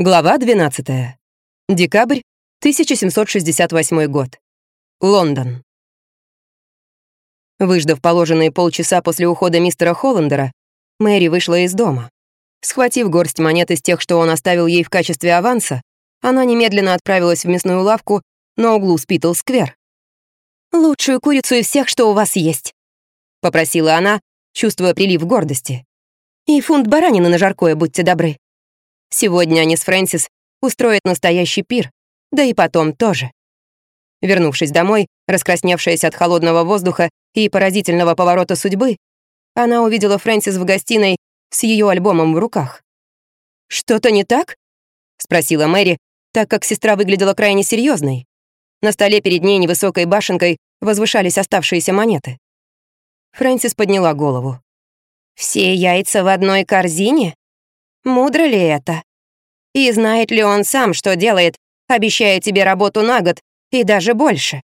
Глава 12. Декабрь 1768 год. Лондон. Выждав положенные полчаса после ухода мистера Холландера, Мэри вышла из дома. Схватив горсть монет из тех, что он оставил ей в качестве аванса, она немедленно отправилась в мясную лавку на углу Спитл-сквер. «Лучшую курицу из всех, что у вас есть», — попросила она, чувствуя прилив гордости. «И фунт баранины на жаркое, будьте добры». Сегодня они с Фрэнсис устроят настоящий пир, да и потом тоже. Вернувшись домой, раскрасневшаяся от холодного воздуха и поразительного поворота судьбы, она увидела Фрэнсис в гостиной с ее альбомом в руках. «Что-то не так?» — спросила Мэри, так как сестра выглядела крайне серьезной. На столе перед ней невысокой башенкой возвышались оставшиеся монеты. Фрэнсис подняла голову. «Все яйца в одной корзине? Мудро ли это? И знает ли он сам, что делает, обещая тебе работу на год и даже больше?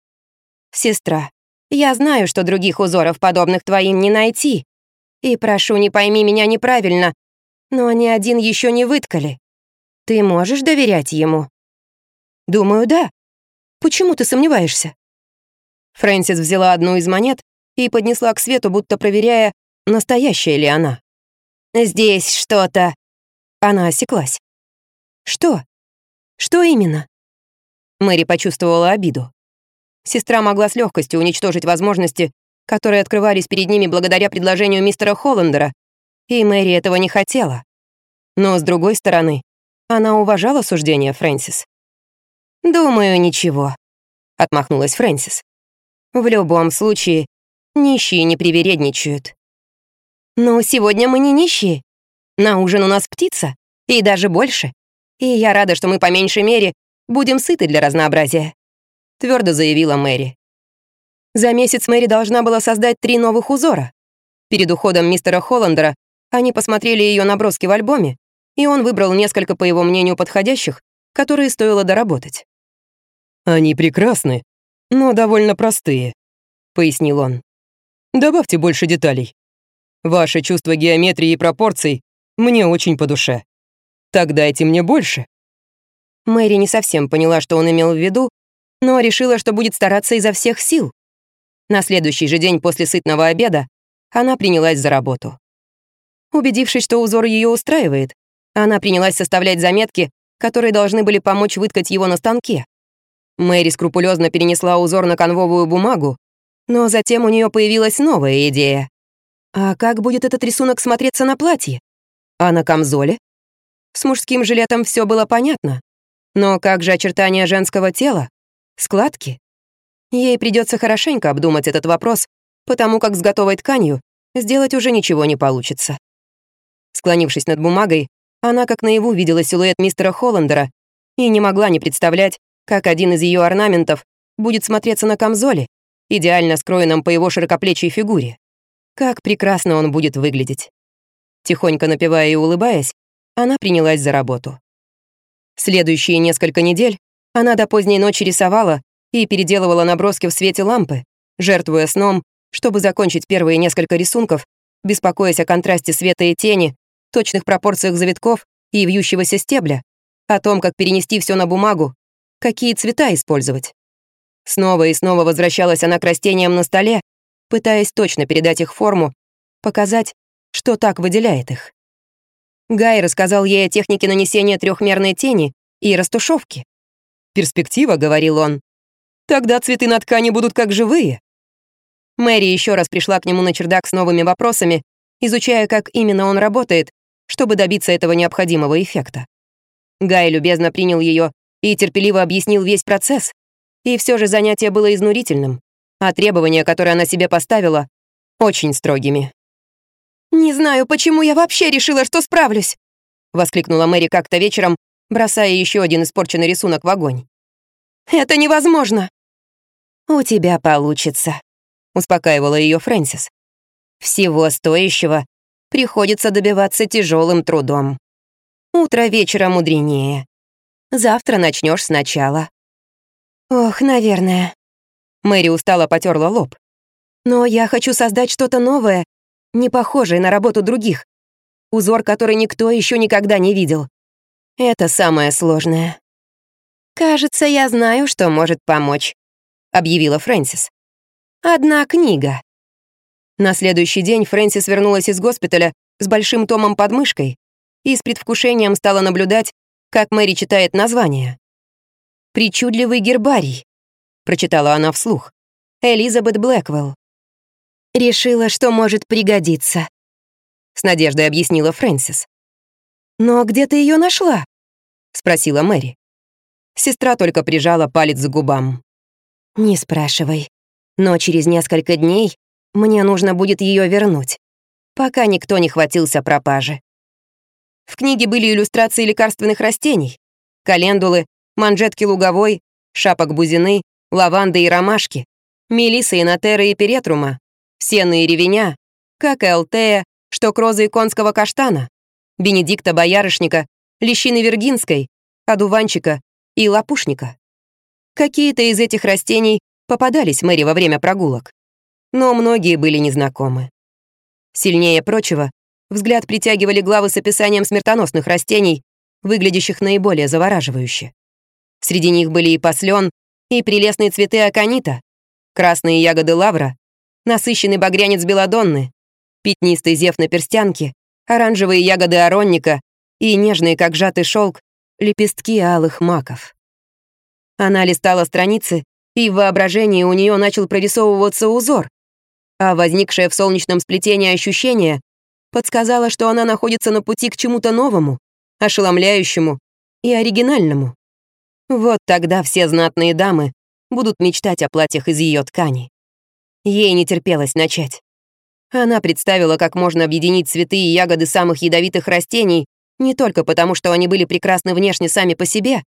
Сестра, я знаю, что других узоров, подобных твоим, не найти. И прошу, не пойми меня неправильно, но ни один еще не выткали. Ты можешь доверять ему? Думаю, да. Почему ты сомневаешься? Фрэнсис взяла одну из монет и поднесла к свету, будто проверяя, настоящая ли она. «Здесь что-то она осеклась. «Что? Что именно?» Мэри почувствовала обиду. Сестра могла с легкостью уничтожить возможности, которые открывались перед ними благодаря предложению мистера Холландера, и Мэри этого не хотела. Но, с другой стороны, она уважала суждение Фрэнсис. «Думаю, ничего», — отмахнулась Фрэнсис. «В любом случае, нищие не привередничают». «Ну, сегодня мы не нищие. На ужин у нас птица, и даже больше. И я рада, что мы по меньшей мере будем сыты для разнообразия», — твердо заявила Мэри. За месяц Мэри должна была создать три новых узора. Перед уходом мистера Холландера они посмотрели ее наброски в альбоме, и он выбрал несколько, по его мнению, подходящих, которые стоило доработать. «Они прекрасны, но довольно простые», — пояснил он. «Добавьте больше деталей. Ваше чувство геометрии и пропорций мне очень по душе. Так дайте мне больше». Мэри не совсем поняла, что он имел в виду, но решила, что будет стараться изо всех сил. На следующий же день после сытного обеда она принялась за работу. Убедившись, что узор ее устраивает, она принялась составлять заметки, которые должны были помочь выткать его на станке. Мэри скрупулезно перенесла узор на конвовую бумагу, но затем у нее появилась новая идея. А как будет этот рисунок смотреться на платье? А на камзоле? С мужским жилетом все было понятно. Но как же очертания женского тела? Складки? Ей придется хорошенько обдумать этот вопрос, потому как с готовой тканью сделать уже ничего не получится. Склонившись над бумагой, она как наяву видела силуэт мистера Холландера и не могла не представлять, как один из ее орнаментов будет смотреться на камзоле, идеально скроенном по его широкоплечьей фигуре. Как прекрасно он будет выглядеть. Тихонько напевая и улыбаясь, она принялась за работу. Следующие несколько недель она до поздней ночи рисовала и переделывала наброски в свете лампы, жертвуя сном, чтобы закончить первые несколько рисунков, беспокоясь о контрасте света и тени, точных пропорциях завитков и вьющегося стебля, о том, как перенести все на бумагу, какие цвета использовать. Снова и снова возвращалась она к растениям на столе, пытаясь точно передать их форму, показать, что так выделяет их. Гай рассказал ей о технике нанесения трехмерной тени и растушевки. «Перспектива», — говорил он. «Тогда цветы на ткани будут как живые». Мэри еще раз пришла к нему на чердак с новыми вопросами, изучая, как именно он работает, чтобы добиться этого необходимого эффекта. Гай любезно принял ее и терпеливо объяснил весь процесс. И все же занятие было изнурительным, а требования, которые она себе поставила, очень строгими. «Не знаю, почему я вообще решила, что справлюсь!» — воскликнула Мэри как-то вечером, бросая еще один испорченный рисунок в огонь. «Это невозможно!» «У тебя получится», — успокаивала ее Фрэнсис. «Всего стоящего приходится добиваться тяжелым трудом. Утро вечера мудренее. Завтра начнешь сначала». «Ох, наверное». Мэри устало потерла лоб. «Но я хочу создать что-то новое, не похожий на работу других. Узор, который никто еще никогда не видел. Это самое сложное. «Кажется, я знаю, что может помочь», — объявила Фрэнсис. «Одна книга». На следующий день Фрэнсис вернулась из госпиталя с большим томом под мышкой и с предвкушением стала наблюдать, как Мэри читает название. «Причудливый гербарий», — прочитала она вслух. Элизабет Блэквелл. «Решила, что может пригодиться», — с надеждой объяснила Фрэнсис. «Но где ты ее нашла?» — спросила Мэри. Сестра только прижала палец к губам. «Не спрашивай. Но через несколько дней мне нужно будет ее вернуть, пока никто не хватился пропажи». В книге были иллюстрации лекарственных растений, календулы, манжетки луговой, шапок бузины, лаванды и ромашки, мелиса и натера и перетрума, сены и ревеня, как и алтея, штокрозы и конского каштана, бенедикта боярышника, лещины виргинской, одуванчика и лопушника. Какие-то из этих растений попадались Мэри во время прогулок, но многие были незнакомы. Сильнее прочего, взгляд притягивали главы с описанием смертоносных растений, выглядящих наиболее завораживающе. Среди них были и послен, и прелестные цветы аконита, красные ягоды лавра, насыщенный багрянец белодонны, пятнистый зев на перстянке, оранжевые ягоды оронника и нежные, как сжатый шелк, лепестки алых маков. Она листала страницы, и в воображении у нее начал прорисовываться узор, а возникшее в солнечном сплетении ощущение подсказало, что она находится на пути к чему-то новому, ошеломляющему и оригинальному. Вот тогда все знатные дамы будут мечтать о платьях из ее ткани. Ей не терпелось начать. Она представила, как можно объединить цветы и ягоды самых ядовитых растений не только потому, что они были прекрасны внешне сами по себе,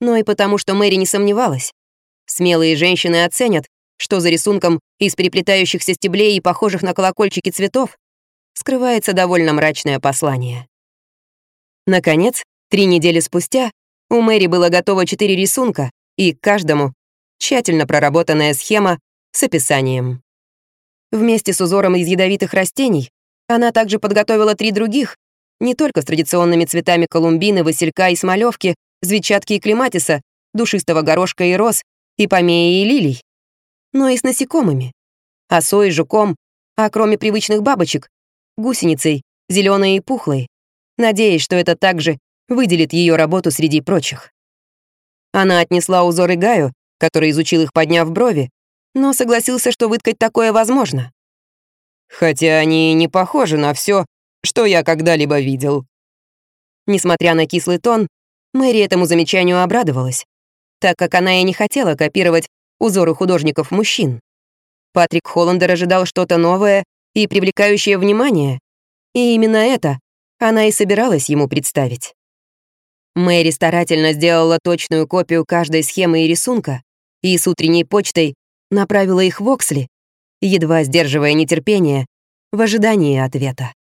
но и потому, что Мэри не сомневалась. Смелые женщины оценят, что за рисунком из переплетающихся стеблей и похожих на колокольчики цветов скрывается довольно мрачное послание. Наконец, три недели спустя у Мэри было готово четыре рисунка, и к каждому тщательно проработанная схема с описанием. Вместе с узором из ядовитых растений она также подготовила три других, не только с традиционными цветами колумбины, василька и смолевки, звечатки и клематиса, душистого горошка и роз, и помеи и лилий, но и с насекомыми, осой, жуком, а кроме привычных бабочек, гусеницей, зеленой и пухлой, надеясь, что это также выделит ее работу среди прочих. Она отнесла узоры Гаю, который изучил их, подняв брови, но согласился, что выткать такое возможно. Хотя они не похожи на все, что я когда-либо видел. Несмотря на кислый тон, Мэри этому замечанию обрадовалась, так как она и не хотела копировать узоры художников-мужчин. Патрик Холландер ожидал что-то новое и привлекающее внимание, и именно это она и собиралась ему представить. Мэри старательно сделала точную копию каждой схемы и рисунка, и с утренней почтой направила их в Оксли, едва сдерживая нетерпение в ожидании ответа.